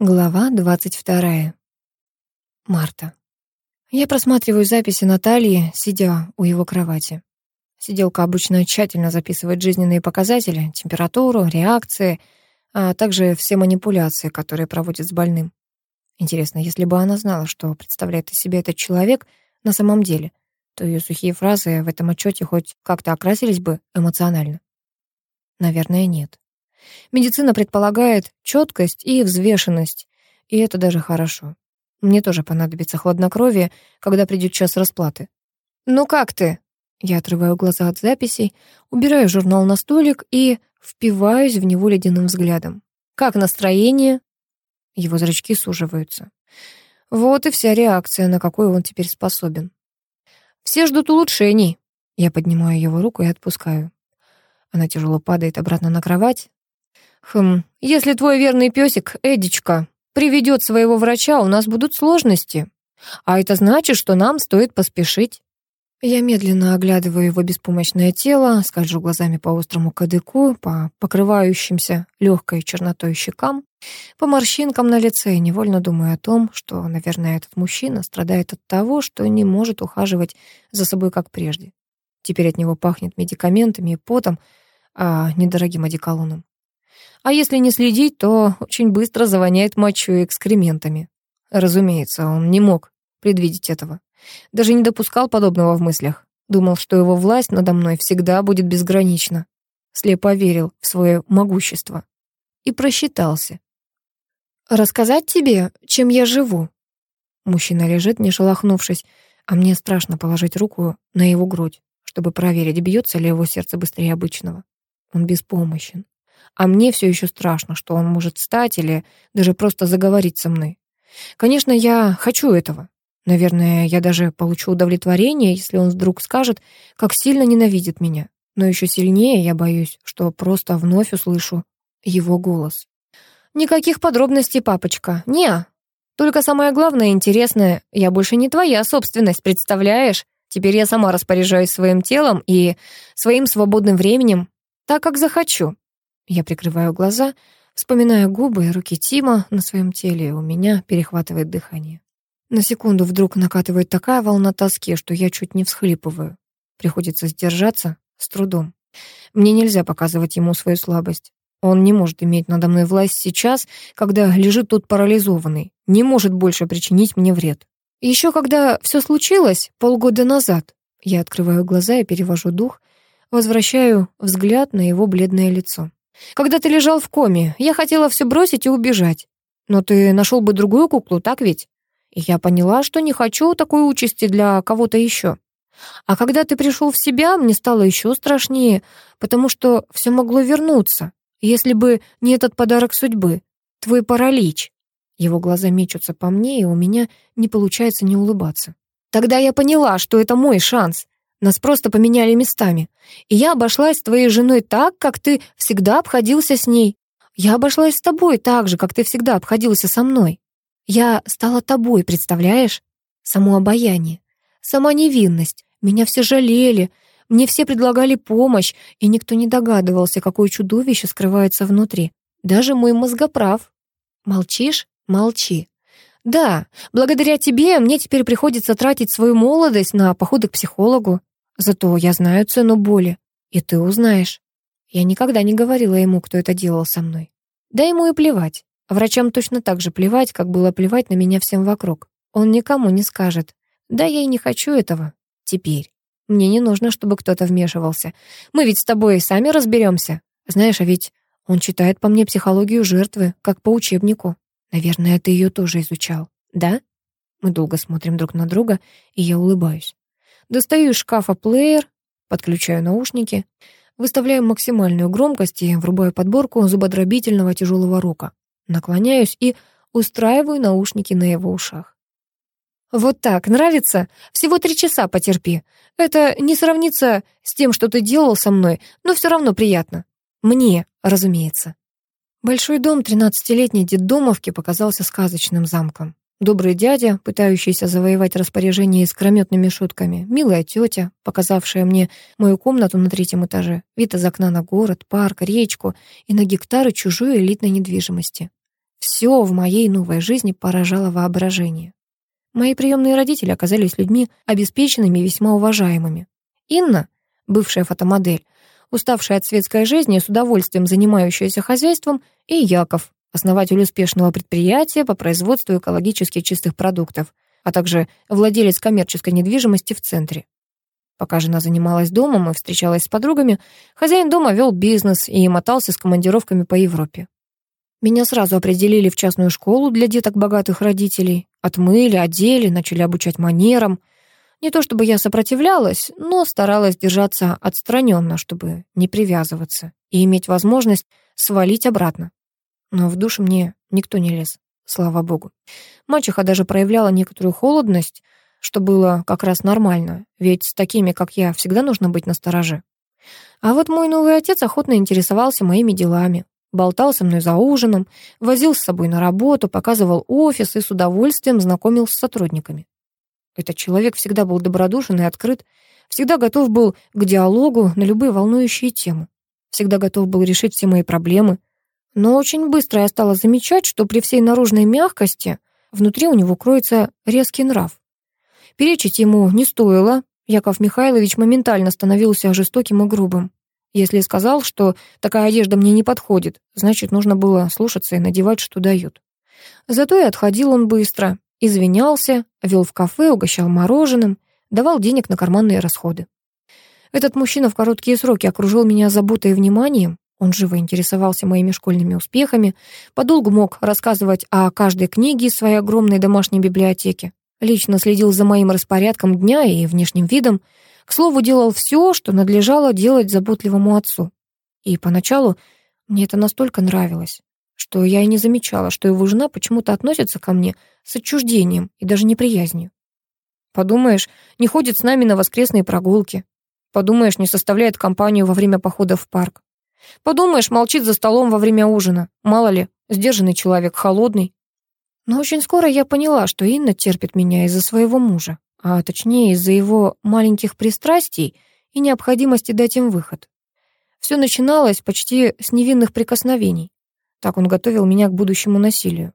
Глава 22. Марта. Я просматриваю записи Натальи, сидя у его кровати. Сиделка обычно тщательно записывает жизненные показатели, температуру, реакции, а также все манипуляции, которые проводит с больным. Интересно, если бы она знала, что представляет из себя этот человек на самом деле, то ее сухие фразы в этом отчете хоть как-то окрасились бы эмоционально. Наверное, нет. Медицина предполагает четкость и взвешенность, и это даже хорошо. Мне тоже понадобится хладнокровие, когда придет час расплаты. «Ну как ты?» Я отрываю глаза от записей, убираю журнал на столик и впиваюсь в него ледяным взглядом. «Как настроение?» Его зрачки суживаются. Вот и вся реакция, на какую он теперь способен. «Все ждут улучшений». Я поднимаю его руку и отпускаю. Она тяжело падает обратно на кровать, Хм, если твой верный песик, Эдичка, приведет своего врача, у нас будут сложности. А это значит, что нам стоит поспешить. Я медленно оглядываю его беспомощное тело, скольжу глазами по острому кадыку, по покрывающимся легкой чернотой щекам, по морщинкам на лице и невольно думаю о том, что, наверное, этот мужчина страдает от того, что не может ухаживать за собой как прежде. Теперь от него пахнет медикаментами и потом, а недорогим одеколоном. А если не следить, то очень быстро завоняет мочой и экскрементами. Разумеется, он не мог предвидеть этого. Даже не допускал подобного в мыслях. Думал, что его власть надо мной всегда будет безгранична. Слепо верил в свое могущество. И просчитался. «Рассказать тебе, чем я живу?» Мужчина лежит, не шелохнувшись, а мне страшно положить руку на его грудь, чтобы проверить, бьется ли его сердце быстрее обычного. Он беспомощен. А мне все еще страшно, что он может встать или даже просто заговорить со мной. Конечно, я хочу этого. Наверное, я даже получу удовлетворение, если он вдруг скажет, как сильно ненавидит меня. Но еще сильнее я боюсь, что просто вновь услышу его голос. «Никаких подробностей, папочка. Не. Только самое главное, интересное, я больше не твоя собственность, представляешь? Теперь я сама распоряжаюсь своим телом и своим свободным временем, так как захочу. Я прикрываю глаза, вспоминая губы и руки Тима на своем теле, и у меня перехватывает дыхание. На секунду вдруг накатывает такая волна тоски, что я чуть не всхлипываю. Приходится сдержаться с трудом. Мне нельзя показывать ему свою слабость. Он не может иметь надо мной власть сейчас, когда лежит тут парализованный, не может больше причинить мне вред. Еще когда все случилось, полгода назад, я открываю глаза и перевожу дух, возвращаю взгляд на его бледное лицо. Когда ты лежал в коме, я хотела все бросить и убежать. Но ты нашел бы другую куклу, так ведь? И я поняла, что не хочу такой участи для кого-то еще. А когда ты пришел в себя, мне стало еще страшнее, потому что все могло вернуться, если бы не этот подарок судьбы, твой паралич. Его глаза мечутся по мне, и у меня не получается не улыбаться. Тогда я поняла, что это мой шанс. Нас просто поменяли местами. И я обошлась с твоей женой так, как ты всегда обходился с ней. Я обошлась с тобой так же, как ты всегда обходился со мной. Я стала тобой, представляешь? Само обаяние, сама невинность. Меня все жалели, мне все предлагали помощь, и никто не догадывался, какое чудовище скрывается внутри. Даже мой мозгоправ. Молчишь? Молчи. Да, благодаря тебе мне теперь приходится тратить свою молодость на походы к психологу. Зато я знаю цену боли, и ты узнаешь. Я никогда не говорила ему, кто это делал со мной. Да ему и плевать. Врачам точно так же плевать, как было плевать на меня всем вокруг. Он никому не скажет. Да я и не хочу этого. Теперь. Мне не нужно, чтобы кто-то вмешивался. Мы ведь с тобой сами разберемся. Знаешь, а ведь он читает по мне психологию жертвы, как по учебнику. Наверное, ты ее тоже изучал, да? Мы долго смотрим друг на друга, и я улыбаюсь. Достаю из шкафа плеер, подключаю наушники, выставляю максимальную громкость и врубаю подборку зубодробительного тяжелого рока. Наклоняюсь и устраиваю наушники на его ушах. «Вот так, нравится? Всего три часа потерпи. Это не сравнится с тем, что ты делал со мной, но все равно приятно. Мне, разумеется». Большой дом тринадцатилетней детдомовки показался сказочным замком. Добрый дядя, пытающийся завоевать распоряжение искрометными шутками, милая тетя, показавшая мне мою комнату на третьем этаже, вид из окна на город, парк, речку и на гектары чужой элитной недвижимости. Все в моей новой жизни поражало воображение. Мои приемные родители оказались людьми обеспеченными и весьма уважаемыми. Инна, бывшая фотомодель, уставшая от светской жизни, с удовольствием занимающаяся хозяйством, и Яков, основатель успешного предприятия по производству экологически чистых продуктов, а также владелец коммерческой недвижимости в центре. Пока жена занималась домом и встречалась с подругами, хозяин дома вел бизнес и мотался с командировками по Европе. Меня сразу определили в частную школу для деток богатых родителей. Отмыли, одели, начали обучать манерам. Не то чтобы я сопротивлялась, но старалась держаться отстраненно, чтобы не привязываться и иметь возможность свалить обратно. Но в душ мне никто не лез, слава богу. Мачеха даже проявляла некоторую холодность, что было как раз нормально, ведь с такими, как я, всегда нужно быть настороже. А вот мой новый отец охотно интересовался моими делами, болтал со мной за ужином, возил с собой на работу, показывал офис и с удовольствием знакомил с сотрудниками. Этот человек всегда был добродушен и открыт, всегда готов был к диалогу на любые волнующие темы, всегда готов был решить все мои проблемы. Но очень быстро я стала замечать, что при всей наружной мягкости внутри у него кроется резкий нрав. Перечить ему не стоило. Яков Михайлович моментально становился жестоким и грубым. Если сказал, что такая одежда мне не подходит, значит, нужно было слушаться и надевать, что дают. Зато и отходил он быстро, извинялся, вел в кафе, угощал мороженым, давал денег на карманные расходы. Этот мужчина в короткие сроки окружил меня заботой и вниманием, он живо интересовался моими школьными успехами, подолгу мог рассказывать о каждой книге из своей огромной домашней библиотеки. Лично следил за моим распорядком дня и внешним видом. К слову, делал все, что надлежало делать заботливому отцу. И поначалу мне это настолько нравилось, что я и не замечала, что его жена почему-то относится ко мне с отчуждением и даже неприязнью. Подумаешь, не ходит с нами на воскресные прогулки. Подумаешь, не составляет компанию во время похода в парк. Подумаешь, молчит за столом во время ужина. Мало ли, сдержанный человек, холодный. Но очень скоро я поняла, что Инна терпит меня из-за своего мужа, а точнее из-за его маленьких пристрастий и необходимости дать им выход. Все начиналось почти с невинных прикосновений. Так он готовил меня к будущему насилию.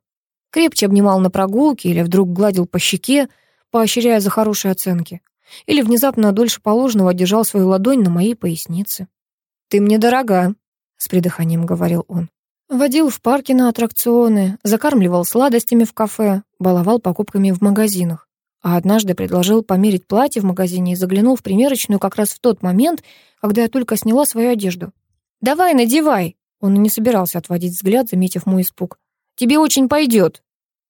Крепче обнимал на прогулке или вдруг гладил по щеке, поощряя за хорошие оценки. Или внезапно дольше положенного держал свою ладонь на моей пояснице. «Ты мне дорога», — с придыханием говорил он. Водил в парке на аттракционы, закармливал сладостями в кафе, баловал покупками в магазинах. А однажды предложил померить платье в магазине и заглянул в примерочную как раз в тот момент, когда я только сняла свою одежду. «Давай, надевай!» Он и не собирался отводить взгляд, заметив мой испуг. «Тебе очень пойдет!»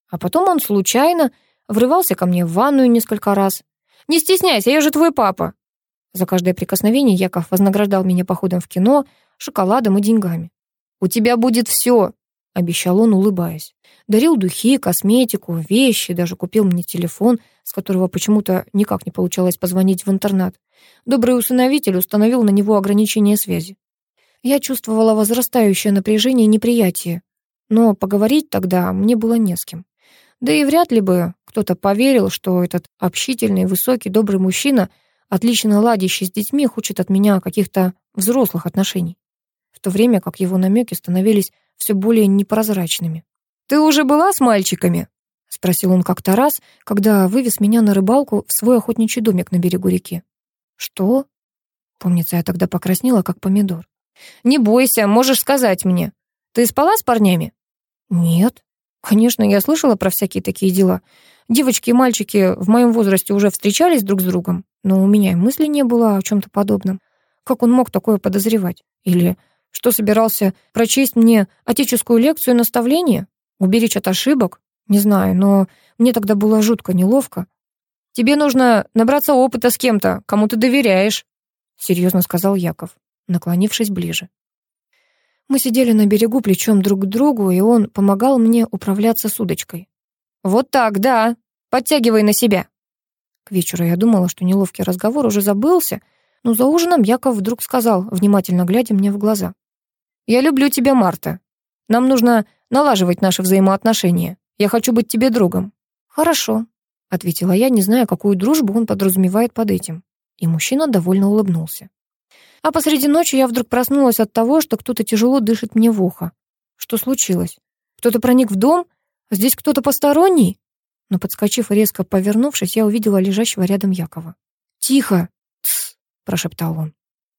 А потом он случайно врывался ко мне в ванную несколько раз. «Не стесняйся, я же твой папа!» За каждое прикосновение Яков вознаграждал меня походом в кино, шоколадом и деньгами. «У тебя будет все», — обещал он, улыбаясь. Дарил духи, косметику, вещи, даже купил мне телефон, с которого почему-то никак не получалось позвонить в интернат. Добрый усыновитель установил на него ограничение связи. Я чувствовала возрастающее напряжение и неприятие, но поговорить тогда мне было не с кем. Да и вряд ли бы кто-то поверил, что этот общительный, высокий, добрый мужчина, отлично ладящий с детьми, хочет от меня каких-то взрослых отношений в то время как его намеки становились все более непрозрачными. «Ты уже была с мальчиками?» — спросил он как-то раз, когда вывез меня на рыбалку в свой охотничий домик на берегу реки. «Что?» Помнится, я тогда покраснела, как помидор. «Не бойся, можешь сказать мне. Ты спала с парнями?» «Нет. Конечно, я слышала про всякие такие дела. Девочки и мальчики в моем возрасте уже встречались друг с другом, но у меня и мысли не было о чем-то подобном. Как он мог такое подозревать? Или что собирался прочесть мне отеческую лекцию и наставление? Уберечь от ошибок? Не знаю, но мне тогда было жутко неловко. Тебе нужно набраться опыта с кем-то, кому ты доверяешь, серьезно сказал Яков, наклонившись ближе. Мы сидели на берегу плечом друг к другу, и он помогал мне управляться с удочкой. «Вот так, да. Подтягивай на себя». К вечеру я думала, что неловкий разговор уже забылся, но за ужином Яков вдруг сказал, внимательно глядя мне в глаза. Я люблю тебя, Марта. Нам нужно налаживать наши взаимоотношения. Я хочу быть тебе другом». «Хорошо», — ответила я, не зная, какую дружбу он подразумевает под этим. И мужчина довольно улыбнулся. А посреди ночи я вдруг проснулась от того, что кто-то тяжело дышит мне в ухо. Что случилось? Кто-то проник в дом? Здесь кто-то посторонний?» Но, подскочив и резко повернувшись, я увидела лежащего рядом Якова. «Тихо!» «Тсс!» — прошептал он.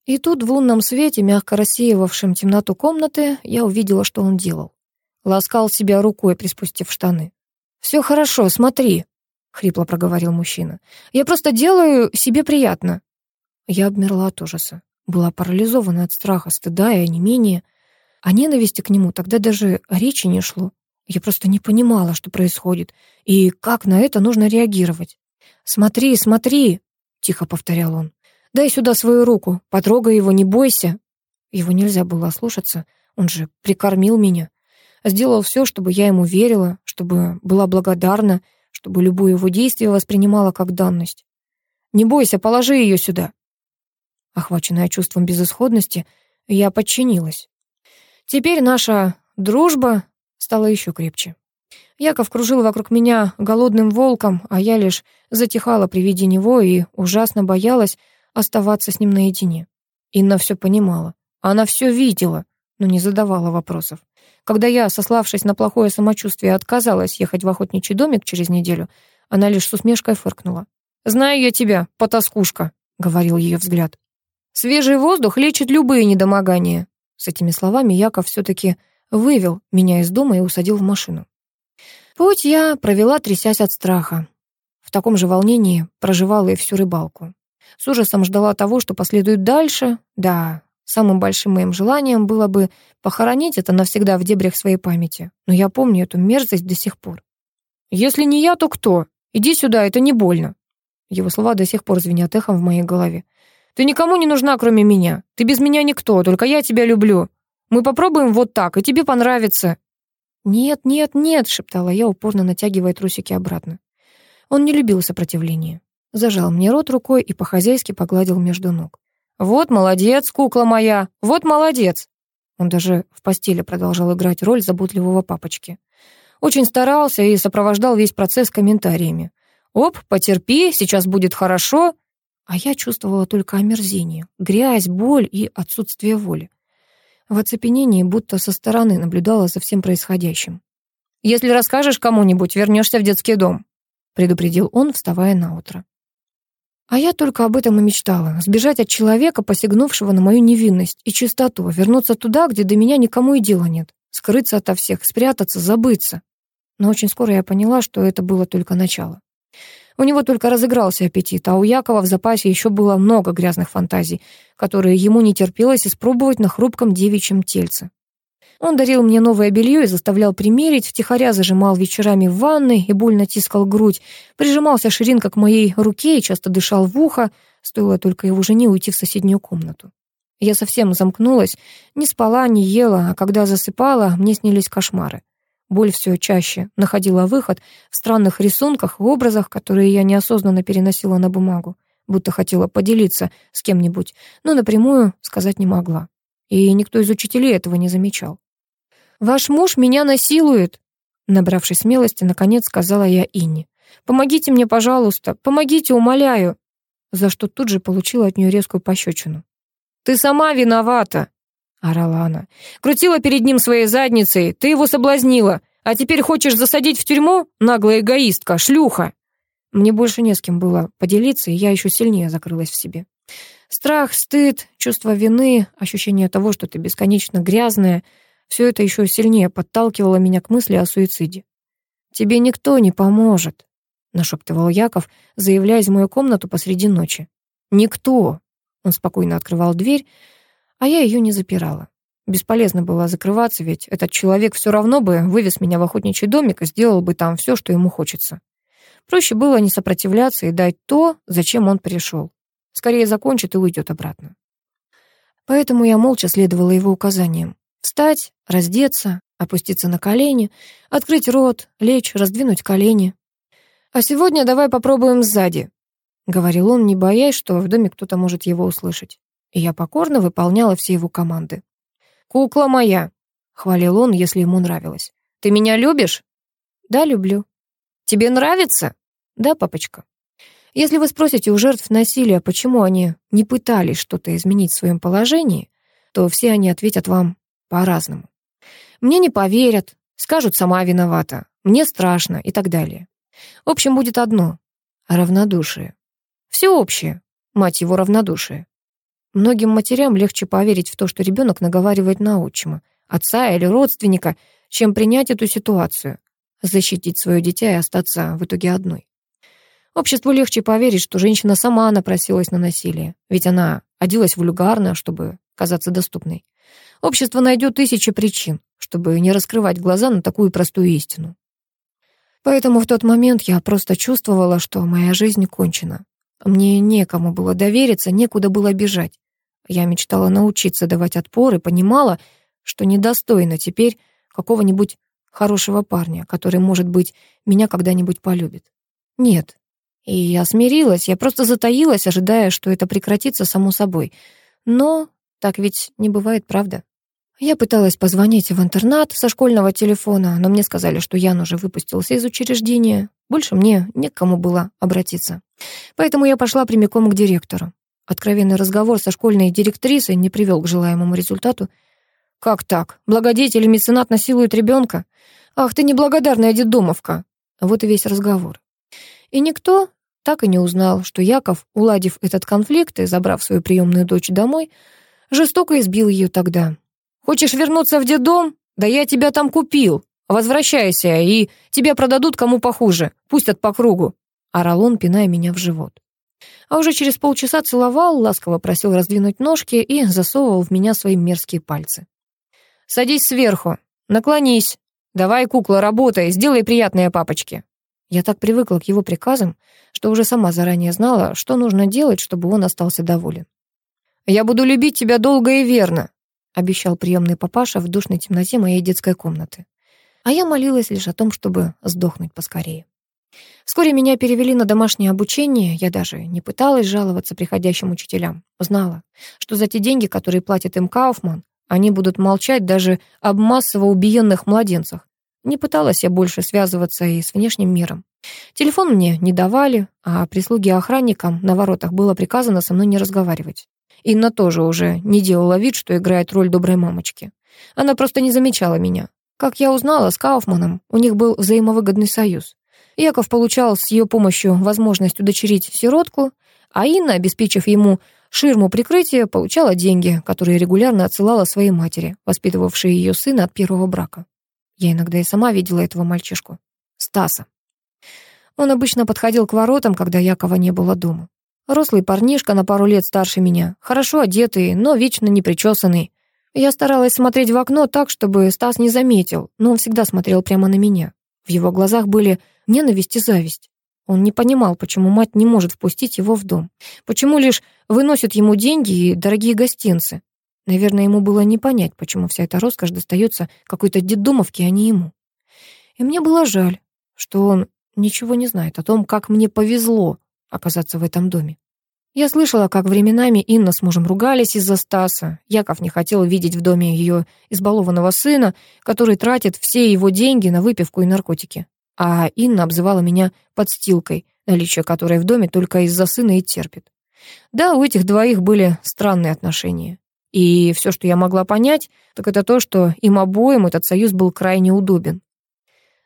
И тут в лунном свете, мягко рассеивавшем темноту комнаты, я увидела, что он делал. Ласкал себя рукой, приспустив штаны. «Все хорошо, смотри», — хрипло проговорил мужчина. «Я просто делаю себе приятно». Я обмерла от ужаса. Была парализована от страха, стыда и онемения. О ненависти к нему тогда даже речи не шло. Я просто не понимала, что происходит, и как на это нужно реагировать. «Смотри, смотри», — тихо повторял он. Дай сюда свою руку, потрогай его, не бойся. Его нельзя было ослушаться, он же прикормил меня. Сделал все, чтобы я ему верила, чтобы была благодарна, чтобы любое его действие воспринимала как данность. Не бойся, положи ее сюда. Охваченная чувством безысходности, я подчинилась. Теперь наша дружба стала еще крепче. Яков кружил вокруг меня голодным волком, а я лишь затихала при виде него и ужасно боялась, оставаться с ним наедине. Инна все понимала. Она все видела, но не задавала вопросов. Когда я, сославшись на плохое самочувствие, отказалась ехать в охотничий домик через неделю, она лишь с усмешкой фыркнула. «Знаю я тебя, потаскушка», — говорил ее взгляд. «Свежий воздух лечит любые недомогания». С этими словами Яков все-таки вывел меня из дома и усадил в машину. Путь я провела, трясясь от страха. В таком же волнении проживала и всю рыбалку. С ужасом ждала того, что последует дальше. Да, самым большим моим желанием было бы похоронить это навсегда в дебрях своей памяти. Но я помню эту мерзость до сих пор. «Если не я, то кто? Иди сюда, это не больно». Его слова до сих пор звенят эхом в моей голове. «Ты никому не нужна, кроме меня. Ты без меня никто, только я тебя люблю. Мы попробуем вот так, и тебе понравится». «Нет, нет, нет», — шептала я, упорно натягивая трусики обратно. Он не любил сопротивления зажал мне рот рукой и по-хозяйски погладил между ног. «Вот молодец, кукла моя! Вот молодец!» Он даже в постели продолжал играть роль заботливого папочки. Очень старался и сопровождал весь процесс комментариями. «Оп, потерпи, сейчас будет хорошо!» А я чувствовала только омерзение, грязь, боль и отсутствие воли. В оцепенении будто со стороны наблюдала за всем происходящим. «Если расскажешь кому-нибудь, вернешься в детский дом», предупредил он, вставая на утро. А я только об этом и мечтала. Сбежать от человека, посягнувшего на мою невинность и чистоту, вернуться туда, где до меня никому и дела нет. Скрыться ото всех, спрятаться, забыться. Но очень скоро я поняла, что это было только начало. У него только разыгрался аппетит, а у Якова в запасе еще было много грязных фантазий, которые ему не терпелось испробовать на хрупком девичьем тельце. Он дарил мне новое белье и заставлял примерить, втихаря зажимал вечерами в ванной и больно тискал грудь, прижимался ширинка к моей руке и часто дышал в ухо, стоило только его жене уйти в соседнюю комнату. Я совсем замкнулась, не спала, не ела, а когда засыпала, мне снились кошмары. Боль все чаще находила выход в странных рисунках и образах, которые я неосознанно переносила на бумагу, будто хотела поделиться с кем-нибудь, но напрямую сказать не могла. И никто из учителей этого не замечал. «Ваш муж меня насилует!» Набравшись смелости, наконец сказала я Инне. «Помогите мне, пожалуйста, помогите, умоляю!» За что тут же получила от нее резкую пощечину. «Ты сама виновата!» — орала она. «Крутила перед ним своей задницей, ты его соблазнила, а теперь хочешь засадить в тюрьму? Наглая эгоистка, шлюха!» Мне больше не с кем было поделиться, и я еще сильнее закрылась в себе. Страх, стыд, чувство вины, ощущение того, что ты бесконечно грязная — все это еще сильнее подталкивало меня к мысли о суициде. «Тебе никто не поможет», — нашептывал Яков, заявляя из мою комнату посреди ночи. «Никто!» Он спокойно открывал дверь, а я ее не запирала. Бесполезно было закрываться, ведь этот человек все равно бы вывез меня в охотничий домик и сделал бы там все, что ему хочется. Проще было не сопротивляться и дать то, зачем он пришел. Скорее закончит и уйдет обратно. Поэтому я молча следовала его указаниям. Встать, раздеться, опуститься на колени, открыть рот, лечь, раздвинуть колени. «А сегодня давай попробуем сзади», — говорил он, не боясь, что в доме кто-то может его услышать. И я покорно выполняла все его команды. «Кукла моя», — хвалил он, если ему нравилось. «Ты меня любишь?» «Да, люблю». «Тебе нравится?» «Да, папочка». Если вы спросите у жертв насилия, почему они не пытались что-то изменить в своем положении, то все они ответят вам по-разному. Мне не поверят, Скажут, сама виновата, мне страшно и так далее. В общем, будет одно — равнодушие. Всеобщее, мать его, равнодушие. Многим матерям легче поверить в то, что ребенок наговаривает на отчима, отца или родственника, чем принять эту ситуацию, защитить свое дитя и остаться в итоге одной. Обществу легче поверить, что женщина сама напросилась на насилие, ведь она оделась вульгарно, чтобы казаться доступной. Общество найдет тысячи причин, чтобы не раскрывать глаза на такую простую истину. Поэтому в тот момент я просто чувствовала, что моя жизнь кончена. Мне некому было довериться, некуда было бежать. Я мечтала научиться давать отпор и понимала, что недостойна теперь какого-нибудь хорошего парня, который, может быть, меня когда-нибудь полюбит. Нет. И я смирилась, я просто затаилась, ожидая, что это прекратится само собой. Но так ведь не бывает, правда? Я пыталась позвонить в интернат со школьного телефона, но мне сказали, что Ян уже выпустился из учреждения. Больше мне некому было обратиться. Поэтому я пошла прямиком к директору. Откровенный разговор со школьной директрисой не привел к желаемому результату. «Как так? Благодетель и меценат насилуют ребенка? Ах, ты неблагодарная детдомовка!» Вот и весь разговор. И никто так и не узнал, что Яков, уладив этот конфликт и забрав свою приемную дочь домой, жестоко избил ее тогда, Хочешь вернуться в детдом? Да я тебя там купил. Возвращайся, и тебя продадут кому похуже. Пустят по кругу. Орал он, пиная меня в живот. А уже через полчаса целовал, ласково просил раздвинуть ножки и засовывал в меня свои мерзкие пальцы. «Садись сверху, наклонись. Давай, кукла, работай, сделай приятное папочке». Я так привыкла к его приказам, что уже сама заранее знала, что нужно делать, чтобы он остался доволен. «Я буду любить тебя долго и верно обещал приемный папаша в душной темноте моей детской комнаты. А я молилась лишь о том, чтобы сдохнуть поскорее. Вскоре меня перевели на домашнее обучение, я даже не пыталась жаловаться приходящим учителям. Знала, что за те деньги, которые платит им Кауфман, они будут молчать даже об массово убиенных младенцах. Не пыталась я больше связываться и с внешним миром. Телефон мне не давали, а прислуге охранникам на воротах было приказано со мной не разговаривать. Инна тоже уже не делала вид, что играет роль доброй мамочки. Она просто не замечала меня. Как я узнала, с Кауфманом у них был взаимовыгодный союз. Яков получал с ее помощью возможность удочерить сиротку, а Инна, обеспечив ему ширму прикрытия, получала деньги, которые регулярно отсылала своей матери, воспитывавшей ее сына от первого брака. Я иногда и сама видела этого мальчишку. Стаса. Он обычно подходил к воротам, когда Якова не было дома. Рослый парнишка на пару лет старше меня, хорошо одетый, но вечно непричесанный. Я старалась смотреть в окно так, чтобы Стас не заметил, но он всегда смотрел прямо на меня. В его глазах были ненависть и зависть. Он не понимал, почему мать не может впустить его в дом. Почему лишь выносят ему деньги и дорогие гостинцы. Наверное, ему было не понять, почему вся эта роскошь достается какой-то детдомовке, а не ему. И мне было жаль, что он ничего не знает о том, как мне повезло, оказаться в этом доме. Я слышала, как временами Инна с мужем ругались из-за Стаса. Яков не хотел видеть в доме ее избалованного сына, который тратит все его деньги на выпивку и наркотики. А Инна обзывала меня подстилкой, наличие которой в доме только из-за сына и терпит. Да, у этих двоих были странные отношения. И все, что я могла понять, так это то, что им обоим этот союз был крайне удобен.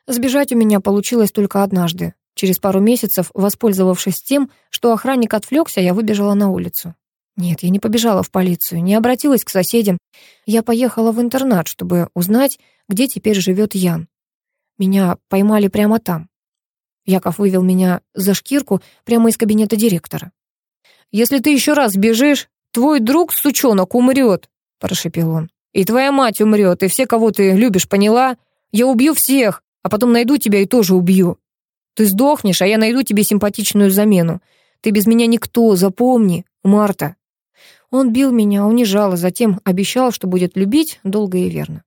Сбежать у меня получилось только однажды, Через пару месяцев, воспользовавшись тем, что охранник отвлекся, я выбежала на улицу. Нет, я не побежала в полицию, не обратилась к соседям. Я поехала в интернат, чтобы узнать, где теперь живет Ян. Меня поймали прямо там. Яков вывел меня за шкирку прямо из кабинета директора. «Если ты еще раз бежишь, твой друг, сучонок, умрет», — прошепел он. «И твоя мать умрет, и все, кого ты любишь, поняла? Я убью всех, а потом найду тебя и тоже убью». Ты сдохнешь, а я найду тебе симпатичную замену. Ты без меня никто, запомни, Марта». Он бил меня, унижал, а затем обещал, что будет любить долго и верно.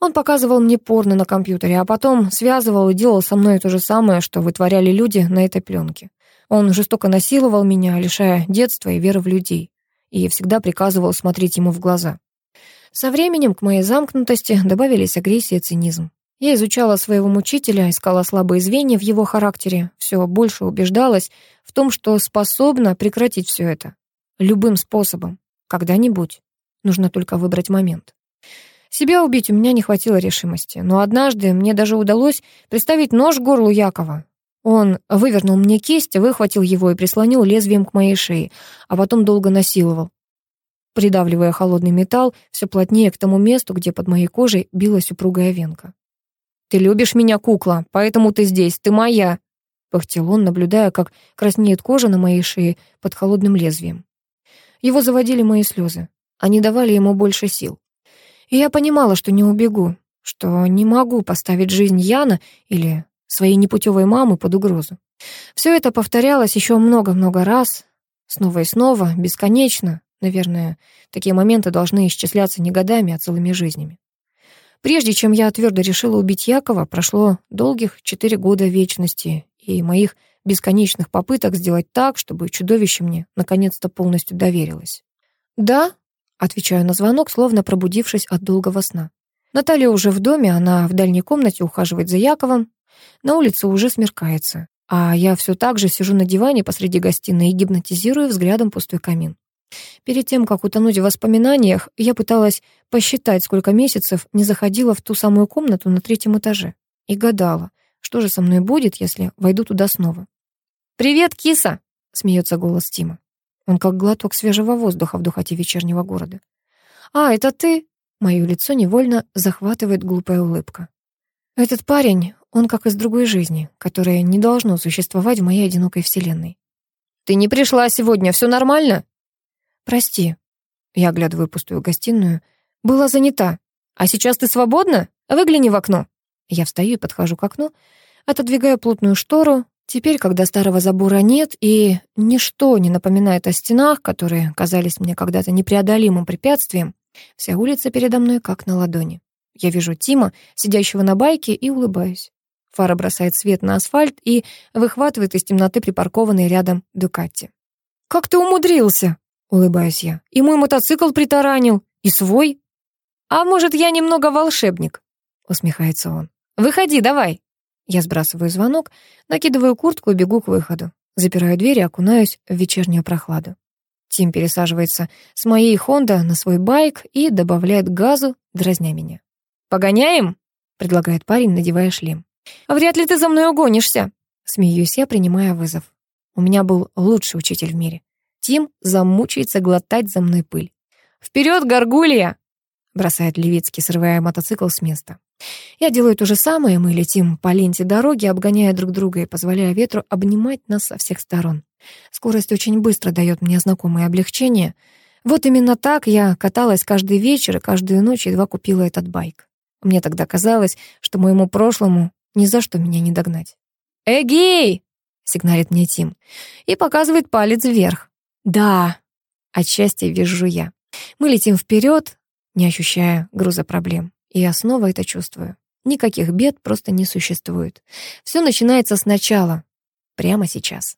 Он показывал мне порно на компьютере, а потом связывал и делал со мной то же самое, что вытворяли люди на этой пленке. Он жестоко насиловал меня, лишая детства и веры в людей, и всегда приказывал смотреть ему в глаза. Со временем к моей замкнутости добавились агрессия и цинизм. Я изучала своего мучителя, искала слабые звенья в его характере, все больше убеждалась в том, что способна прекратить все это. Любым способом. Когда-нибудь. Нужно только выбрать момент. Себя убить у меня не хватило решимости, но однажды мне даже удалось приставить нож к горлу Якова. Он вывернул мне кисть, выхватил его и прислонил лезвием к моей шее, а потом долго насиловал, придавливая холодный металл все плотнее к тому месту, где под моей кожей билась упругая венка. «Ты любишь меня, кукла, поэтому ты здесь, ты моя!» пыхтел он, наблюдая, как краснеет кожа на моей шее под холодным лезвием. Его заводили мои слезы. Они давали ему больше сил. И я понимала, что не убегу, что не могу поставить жизнь Яна или своей непутевой мамы под угрозу. Все это повторялось еще много-много раз, снова и снова, бесконечно. Наверное, такие моменты должны исчисляться не годами, а целыми жизнями. Прежде чем я твердо решила убить Якова, прошло долгих четыре года вечности и моих бесконечных попыток сделать так, чтобы чудовище мне наконец-то полностью доверилось. «Да», — отвечаю на звонок, словно пробудившись от долгого сна. Наталья уже в доме, она в дальней комнате ухаживает за Яковом. На улице уже смеркается, а я все так же сижу на диване посреди гостиной и гипнотизирую взглядом пустой камин. Перед тем, как утонуть в воспоминаниях, я пыталась посчитать, сколько месяцев не заходила в ту самую комнату на третьем этаже. И гадала, что же со мной будет, если войду туда снова. «Привет, киса!» — смеется голос Тима. Он как глоток свежего воздуха в духоте вечернего города. «А, это ты?» Мое лицо невольно захватывает глупая улыбка. «Этот парень, он как из другой жизни, которая не должно существовать в моей одинокой вселенной». «Ты не пришла сегодня, все нормально?» «Прости». Я оглядываю пустую гостиную. «Была занята. А сейчас ты свободна? Выгляни в окно». Я встаю и подхожу к окну, отодвигаю плотную штору. Теперь, когда старого забора нет и ничто не напоминает о стенах, которые казались мне когда-то непреодолимым препятствием, вся улица передо мной как на ладони. Я вижу Тима, сидящего на байке, и улыбаюсь. Фара бросает свет на асфальт и выхватывает из темноты припаркованный рядом Дукатти. «Как ты умудрился?» Улыбаюсь я. И мой мотоцикл притаранил. И свой. А может, я немного волшебник? Усмехается он. Выходи, давай. Я сбрасываю звонок, накидываю куртку и бегу к выходу. Запираю дверь и окунаюсь в вечернюю прохладу. Тим пересаживается с моей Хонда на свой байк и добавляет газу, дразня меня. «Погоняем?» — предлагает парень, надевая шлем. «Вряд ли ты за мной угонишься!» Смеюсь я, принимая вызов. У меня был лучший учитель в мире. Тим замучается глотать за мной пыль. «Вперед, горгулья!» — бросает Левицкий, срывая мотоцикл с места. Я делаю то же самое, мы летим по ленте дороги, обгоняя друг друга и позволяя ветру обнимать нас со всех сторон. Скорость очень быстро дает мне знакомое облегчение. Вот именно так я каталась каждый вечер и каждую ночь едва купила этот байк. Мне тогда казалось, что моему прошлому ни за что меня не догнать. «Эгей!» — сигналит мне Тим и показывает палец вверх. Да, отчасти вижу я. Мы летим вперед, не ощущая груза проблем. И я снова это чувствую. Никаких бед просто не существует. Все начинается сначала, прямо сейчас.